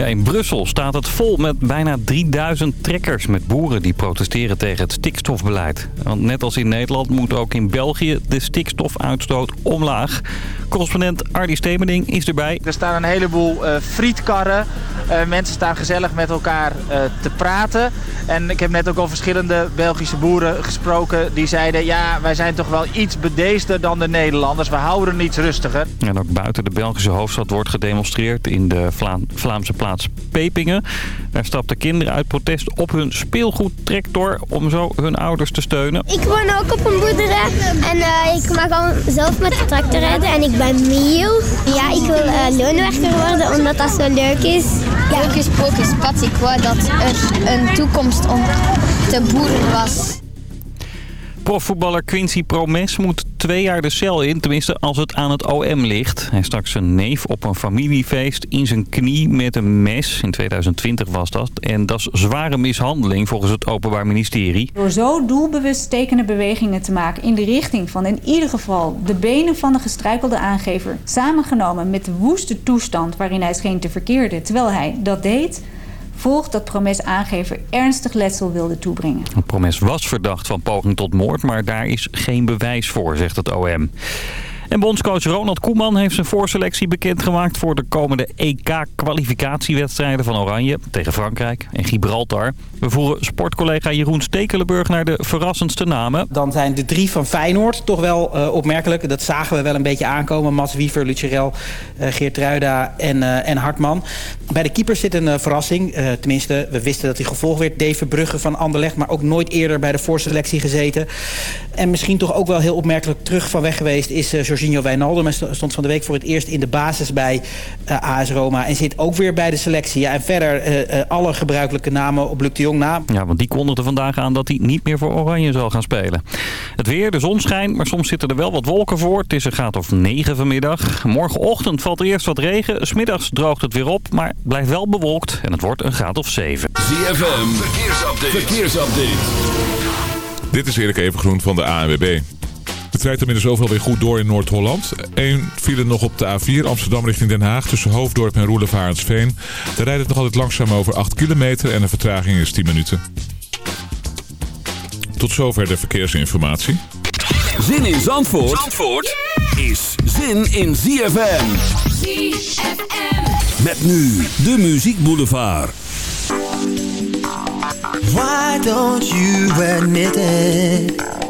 Ja, in Brussel staat het vol met bijna 3000 trekkers met boeren die protesteren tegen het stikstofbeleid. Want net als in Nederland moet ook in België de stikstofuitstoot omlaag. Correspondent Ardy Stemening is erbij. Er staan een heleboel uh, frietkarren. Uh, mensen staan gezellig met elkaar uh, te praten. En ik heb net ook al verschillende Belgische boeren gesproken. Die zeiden, ja, wij zijn toch wel iets bedeesder dan de Nederlanders. We houden iets rustiger. En ook buiten de Belgische hoofdstad wordt gedemonstreerd in de Vla Vlaamse plaats Pepingen. Daar stapten kinderen uit protest op hun speelgoedtractor om zo hun ouders te steunen. Ik woon ook op een boerderij en uh, ik mag al zelf met de tractor rijden en ik ben Miel. Ja, ik wil uh, loonwerker worden omdat dat zo leuk is. Ja. Hocus pocus, pat, ik wou dat er een toekomst om te boeren was. Profvoetballer Quincy Promes moet twee jaar de cel in, tenminste als het aan het OM ligt. Hij stak zijn neef op een familiefeest in zijn knie met een mes. In 2020 was dat. En dat is zware mishandeling volgens het Openbaar Ministerie. Door zo doelbewust stekende bewegingen te maken in de richting van in ieder geval de benen van de gestruikelde aangever... samengenomen met de woeste toestand waarin hij scheen te verkeerde terwijl hij dat deed volgt dat Promes aangever ernstig letsel wilde toebrengen. Promes was verdacht van poging tot moord, maar daar is geen bewijs voor, zegt het OM. En bondscoach Ronald Koeman heeft zijn voorselectie bekendgemaakt voor de komende EK-kwalificatiewedstrijden van Oranje tegen Frankrijk en Gibraltar. We voeren sportcollega Jeroen Stekelenburg naar de verrassendste namen. Dan zijn de drie van Feyenoord toch wel uh, opmerkelijk. Dat zagen we wel een beetje aankomen. Mats Wiever, Lucerel, uh, Geert Ruida en, uh, en Hartman. Bij de keepers zit een verrassing. tenminste, we wisten dat hij gevolgd werd. Dave Brugge van Anderlecht, maar ook nooit eerder bij de voorselectie gezeten. En misschien toch ook wel heel opmerkelijk terug van weg geweest is Jorginho Wijnaldum. Hij stond van de week voor het eerst in de basis bij AS Roma. En zit ook weer bij de selectie. Ja, en verder alle gebruikelijke namen op Luc de Jong na. Ja, want die kondigde vandaag aan dat hij niet meer voor Oranje zal gaan spelen. Het weer, de zon schijnt, maar soms zitten er wel wat wolken voor. Het is een graad of 9 vanmiddag. Morgenochtend valt er eerst wat regen. Smiddags droogt het weer op, maar blijft wel bewolkt. En het wordt een graad of 7. ZFM, verkeersupdate. verkeersupdate. Dit is Erik Evengroen van de ANWB. Het rijdt inmiddels overal weer goed door in Noord-Holland. Eén file nog op de A4 Amsterdam richting Den Haag tussen Hoofddorp en Roelevarensveen. Daar rijdt het nog altijd langzaam over 8 kilometer en de vertraging is 10 minuten. Tot zover de verkeersinformatie. Zin in Zandvoort, Zandvoort is zin in ZFM. ZFM. Met nu de Muziek Boulevard. Why don't you admit it?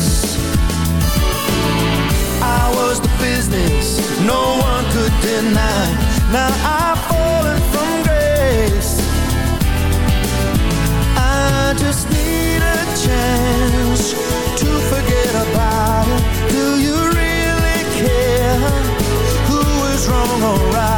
no one could deny. Now I've fallen from grace. I just need a chance to forget about it. Do you really care who is wrong or right?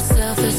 Myself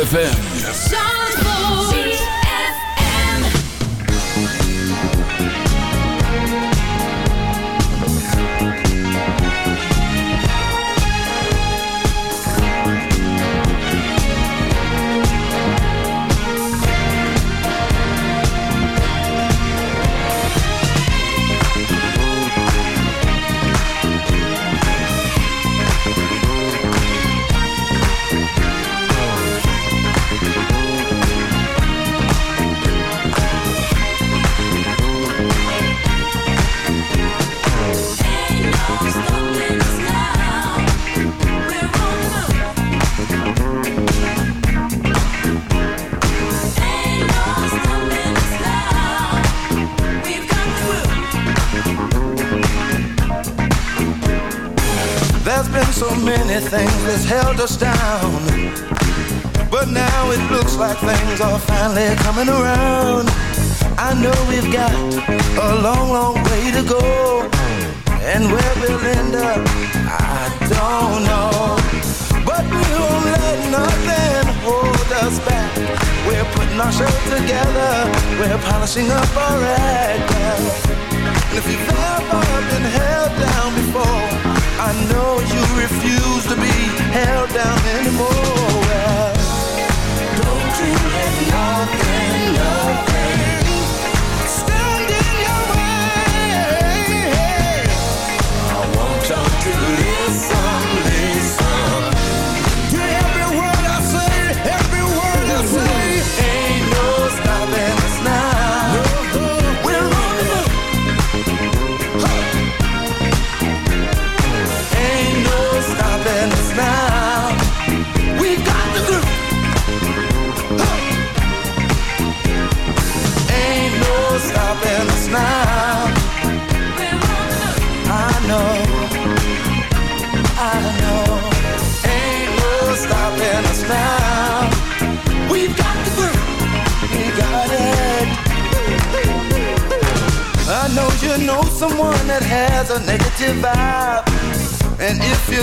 ZFM.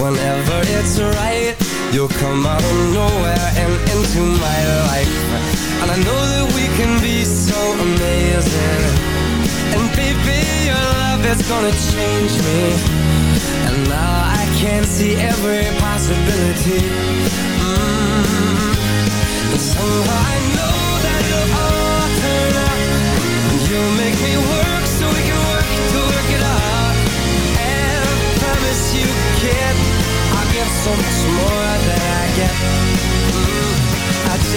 whenever it's right You'll come out of nowhere and into my life. And I know that we can be so amazing. And baby, your love is gonna change me. And now I can see every possibility. Mm. And somehow I know that it'll all turn out And you'll make me work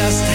just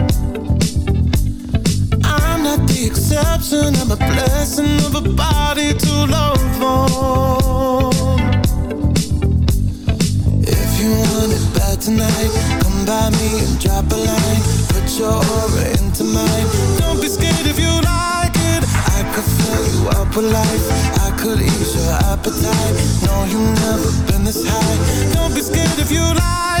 The exception, I'm a blessing of a body to love on. If you want it bad tonight, come by me and drop a line. Put your aura into mine. Don't be scared if you like it. I could fill you up with life. I could ease your appetite. No, you've never been this high. Don't be scared if you like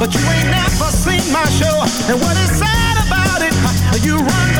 But you ain't never seen my show, and what is sad about it? You run